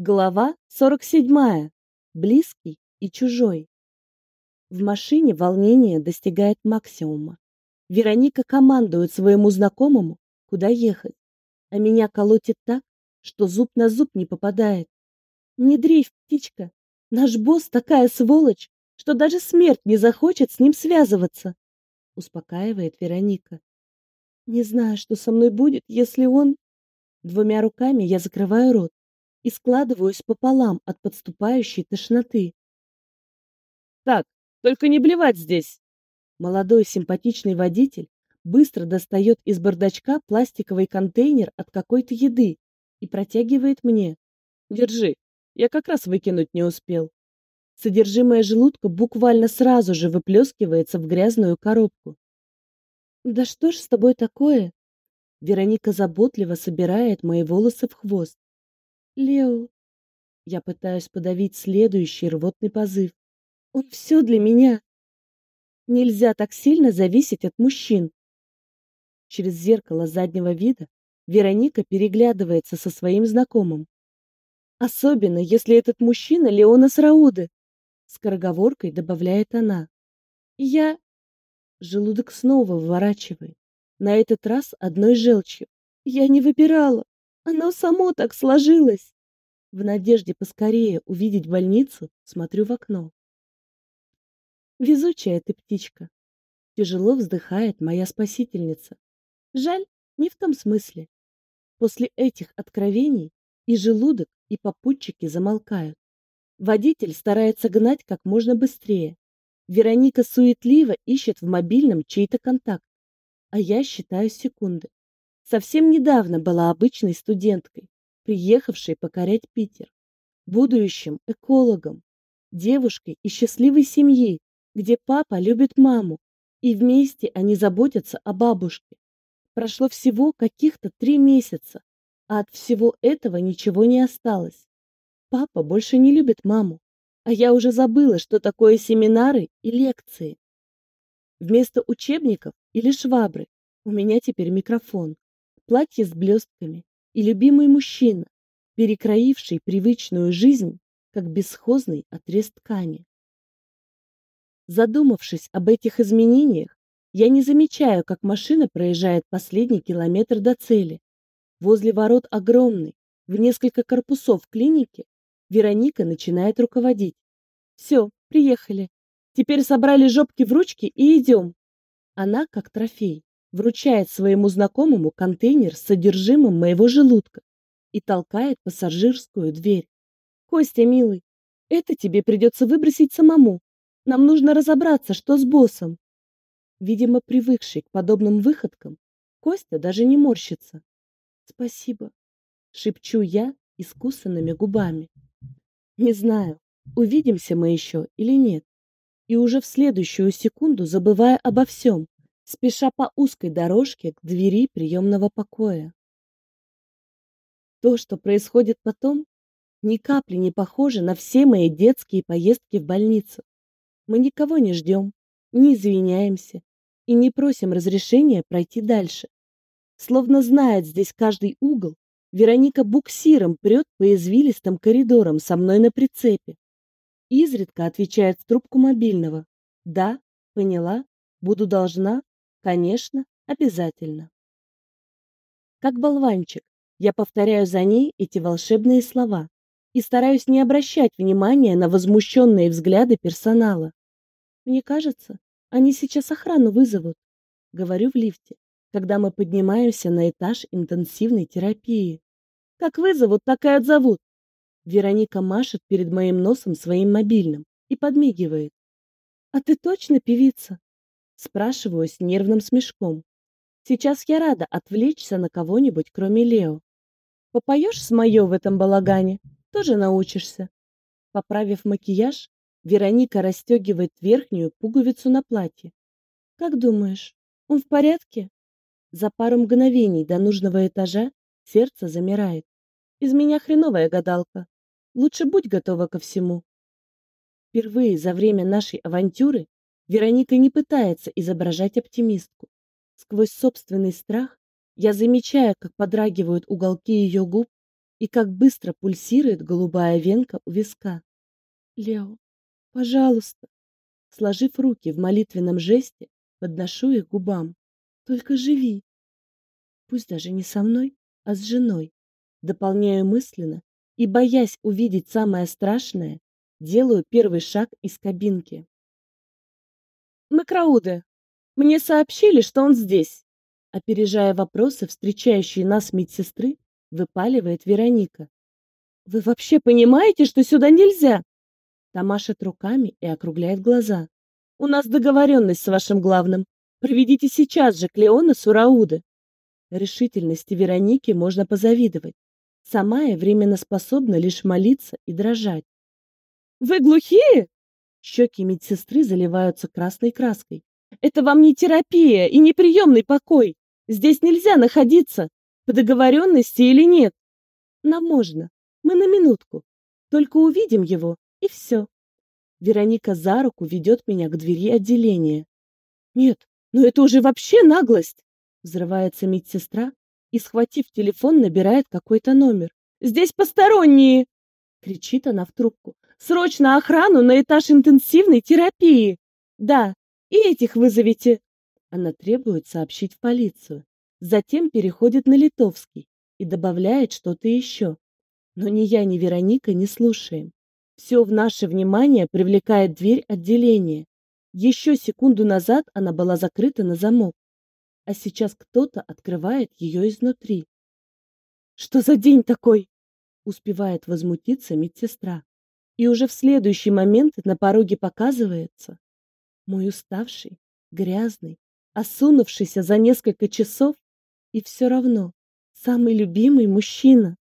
Глава 47. Близкий и чужой. В машине волнение достигает максимума. Вероника командует своему знакомому, куда ехать, а меня колотит так, что зуб на зуб не попадает. Не дрейф, птичка. Наш босс такая сволочь, что даже смерть не захочет с ним связываться, успокаивает Вероника. Не знаю, что со мной будет, если он... Двумя руками я закрываю рот и складываюсь пополам от подступающей тошноты. Так, только не блевать здесь. Молодой симпатичный водитель быстро достает из бардачка пластиковый контейнер от какой-то еды и протягивает мне. Держи, я как раз выкинуть не успел. Содержимое желудка буквально сразу же выплескивается в грязную коробку. Да что ж с тобой такое? Вероника заботливо собирает мои волосы в хвост. Лео. Я пытаюсь подавить следующий рвотный позыв. Он все для меня. Нельзя так сильно зависеть от мужчин. Через зеркало заднего вида Вероника переглядывается со своим знакомым. Особенно, если этот мужчина Леона Срауды. Скороговоркой добавляет она. Я... Желудок снова выворачивает. На этот раз одной желчью. Я не выбирала. Оно само так сложилось. В надежде поскорее увидеть больницу, смотрю в окно. Везучая ты птичка. Тяжело вздыхает моя спасительница. Жаль, не в том смысле. После этих откровений и желудок, и попутчики замолкают. Водитель старается гнать как можно быстрее. Вероника суетливо ищет в мобильном чей-то контакт, а я считаю секунды. Совсем недавно была обычной студенткой, приехавшей покорять Питер, будущим экологом, девушкой из счастливой семьи, где папа любит маму, и вместе они заботятся о бабушке. Прошло всего каких-то три месяца, а от всего этого ничего не осталось. Папа больше не любит маму, а я уже забыла, что такое семинары и лекции. Вместо учебников или швабры у меня теперь микрофон, платье с блестками и любимый мужчина, перекроивший привычную жизнь, как бесхозный отрез ткани. Задумавшись об этих изменениях, я не замечаю, как машина проезжает последний километр до цели. Возле ворот огромной, в несколько корпусов клиники, Вероника начинает руководить. Все, приехали. Теперь собрали жопки в ручки и идем. Она, как трофей, вручает своему знакомому контейнер с содержимым моего желудка и толкает пассажирскую дверь. Костя, милый, это тебе придется выбросить самому. Нам нужно разобраться, что с боссом. Видимо, привыкший к подобным выходкам, Костя даже не морщится. Спасибо, шепчу я искусанными губами. Не знаю, увидимся мы еще или нет. И уже в следующую секунду забывая обо всем, спеша по узкой дорожке к двери приемного покоя. То, что происходит потом, ни капли не похоже на все мои детские поездки в больницу. Мы никого не ждем, не извиняемся и не просим разрешения пройти дальше. Словно знает здесь каждый угол, Вероника буксиром прет по извилистым коридорам со мной на прицепе. Изредка отвечает в трубку мобильного. Да, поняла, буду должна, Конечно, обязательно. Как болванчик, я повторяю за ней эти волшебные слова и стараюсь не обращать внимания на возмущенные взгляды персонала. Мне кажется, они сейчас охрану вызовут, говорю в лифте, когда мы поднимаемся на этаж интенсивной терапии. Как вызовут, так и отзовут. Вероника машет перед моим носом своим мобильным и подмигивает. А ты точно певица? Спрашиваю с нервным смешком. Сейчас я рада отвлечься на кого-нибудь, кроме Лео. Попоешь с моё в этом балагане, тоже научишься. Поправив макияж, Вероника расстегивает верхнюю пуговицу на платье. Как думаешь, он в порядке? За пару мгновений до нужного этажа сердце замирает. Из меня хреновая гадалка. Лучше будь готова ко всему. Впервые за время нашей авантюры Вероника не пытается изображать оптимистку. Сквозь собственный страх я замечаю, как подрагивают уголки ее губ, и как быстро пульсирует голубая венка у виска. Лео, пожалуйста. Сложив руки в молитвенном жесте, подношу их губам. Только живи. Пусть даже не со мной, а с женой. Дополняю мысленно и, боясь увидеть самое страшное, делаю первый шаг из кабинки. Макрауде, мне сообщили, что он здесь. Опережая вопросы, встречающие нас медсестры, выпаливает Вероника. Вы вообще понимаете, что сюда нельзя? Тамашет руками и округляет глаза. У нас договоренность с вашим главным. Проведите сейчас же Клеона Сурауды. Решительности Вероники можно позавидовать. Сама я временно способна лишь молиться и дрожать. Вы глухие? Щеки медсестры заливаются красной краской. Это вам не терапия и не приемный покой. Здесь нельзя находиться. По договоренности или нет? Нам можно. Мы на минутку. Только увидим его, и все. Вероника за руку ведет меня к двери отделения. Нет, ну это уже вообще наглость. Взрывается медсестра и, схватив телефон, набирает какой-то номер. «Здесь посторонние!» Кричит она в трубку. «Срочно охрану на этаж интенсивной терапии!» «Да, и этих вызовите!» Она требует сообщить в полицию. Затем переходит на литовский и добавляет что-то еще. Но ни я, ни Вероника не слушаем. Все в наше внимание привлекает дверь отделения. Еще секунду назад она была закрыта на замок, а сейчас кто-то открывает ее изнутри. «Что за день такой?» успевает возмутиться медсестра. И уже в следующий момент на пороге показывается мой уставший, грязный, осунувшийся за несколько часов и все равно самый любимый мужчина.